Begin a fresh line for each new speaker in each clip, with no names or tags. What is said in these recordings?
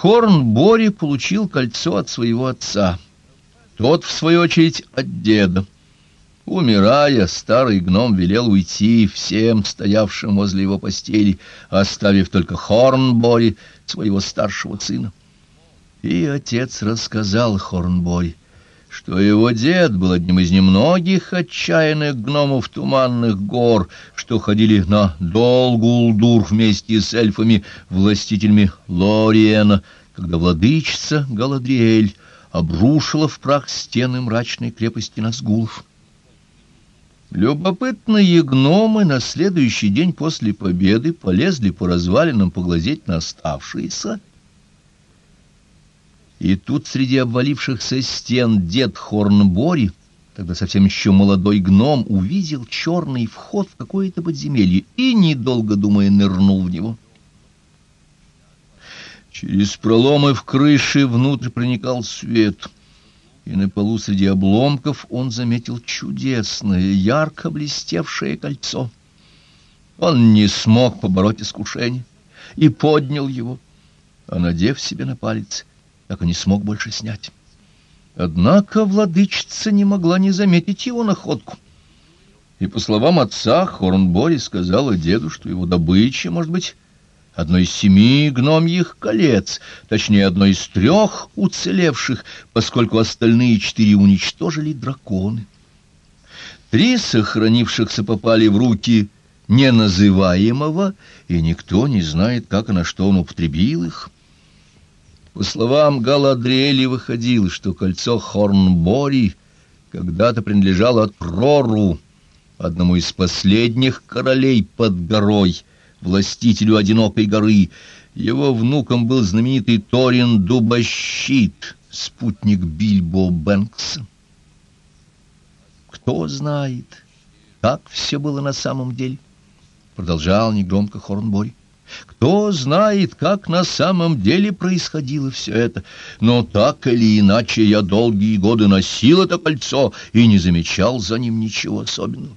Хорн-Бори получил кольцо от своего отца. Тот, в свою очередь, от деда. Умирая, старый гном велел уйти всем, стоявшим возле его постели, оставив только Хорнбори, своего старшего сына. И отец рассказал Хорнбори, что его дед был одним из немногих отчаянных гномов туманных гор, что ходили на Долгулдур вместе с эльфами, властителями Лориена, когда владычица Галадриэль обрушила в прах стены мрачной крепости Назгулов. Любопытные гномы на следующий день после победы полезли по развалинам поглазеть на оставшиеся. И тут среди обвалившихся стен дед Хорнбори, тогда совсем еще молодой гном, увидел черный вход в какое-то подземелье и, недолго думая, нырнул в него. Через проломы в крыше внутрь проникал свет — и на полу среди обломков он заметил чудесное, ярко блестевшее кольцо. Он не смог побороть искушение и поднял его, а, надев себе на палец, так и не смог больше снять. Однако владычица не могла не заметить его находку. И, по словам отца, Хорнбори сказала деду, что его добыча, может быть, одно из семи гномьих колец, точнее, одно из трех уцелевших, поскольку остальные четыре уничтожили драконы. Три сохранившихся попали в руки неназываемого, и никто не знает, как и на что он употребил их. По словам Галадриэли выходило, что кольцо Хорнбори когда-то принадлежало Трору, одному из последних королей под горой, властителю одинокой горы. Его внуком был знаменитый Торин Дубощит, спутник Бильбо Бэнкса. Кто знает, как все было на самом деле, продолжал негромко Хорнбори. Кто знает, как на самом деле происходило все это, но так или иначе я долгие годы носил это кольцо и не замечал за ним ничего особенного.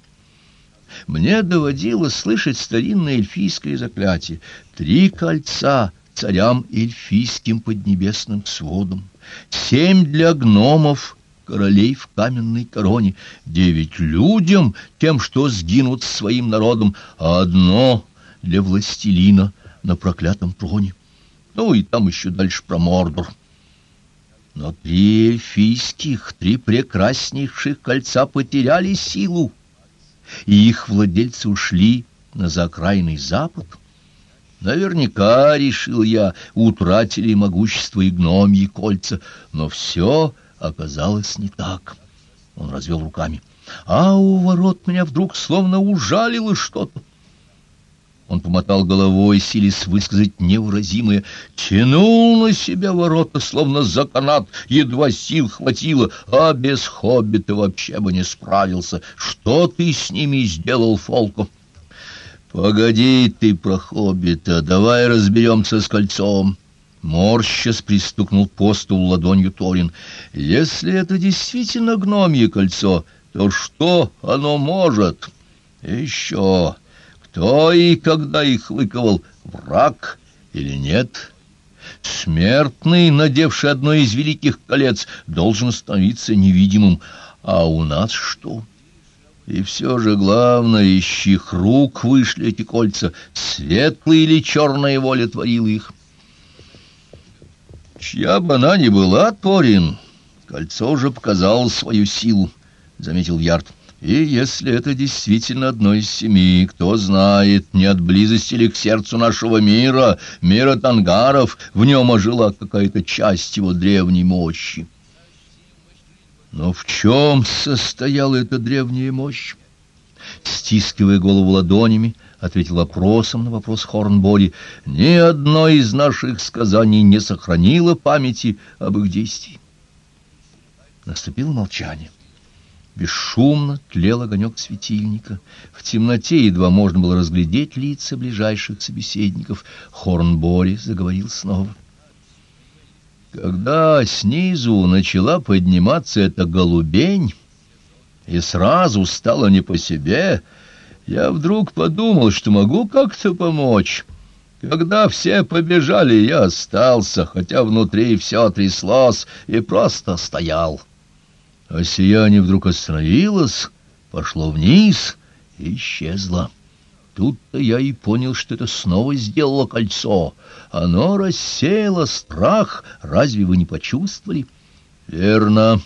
Мне доводилось слышать старинное эльфийское заклятие. Три кольца царям эльфийским поднебесным сводом, семь для гномов, королей в каменной короне, девять людям, тем, что сгинут своим народом, а одно для властелина на проклятом троне. Ну и там еще дальше про Мордор. Но три эльфийских, три прекраснейших кольца потеряли силу и их владельцы ушли на заокраинный запад. Наверняка, решил я, утратили могущество и гномьи кольца, но все оказалось не так. Он развел руками. А у ворот меня вдруг словно ужалило что-то. Он помотал головой, силясь высказать невыразимое. Тянул на себя ворота, словно за канат, едва сил хватило, а без хоббита вообще бы не справился. Что ты с ними сделал, Фолко? Погоди ты про хоббита, давай разберемся с кольцом. Морщас пристукнул по столу ладонью Торин. Если это действительно гномье кольцо, то что оно может? Еще... Кто и когда их выковал, враг или нет? Смертный, надевший одно из великих колец, должен становиться невидимым. А у нас что? И все же главное, из чьих рук вышли эти кольца, светлая или черная воля творила их. Чья бы она ни была, Торин, кольцо уже показало свою силу, — заметил Ярд. И если это действительно одно из семи, кто знает, не от близости ли к сердцу нашего мира, мира тангаров, в нем ожила какая-то часть его древней мощи. Но в чем состояла эта древняя мощь? Стискивая голову ладонями, ответил вопросом на вопрос Хорнболи. Ни одно из наших сказаний не сохранило памяти об их действии. Наступило молчание. Бесшумно тлел огонек светильника. В темноте едва можно было разглядеть лица ближайших собеседников. Хорнбори заговорил снова. Когда снизу начала подниматься эта голубень, и сразу стало не по себе, я вдруг подумал, что могу как-то помочь. Когда все побежали, я остался, хотя внутри все тряслось и просто стоял. А сияние вдруг остановилось, пошло вниз и исчезло. Тут-то я и понял, что это снова сделало кольцо. Оно рассеяло страх. Разве вы не почувствовали? — Верно,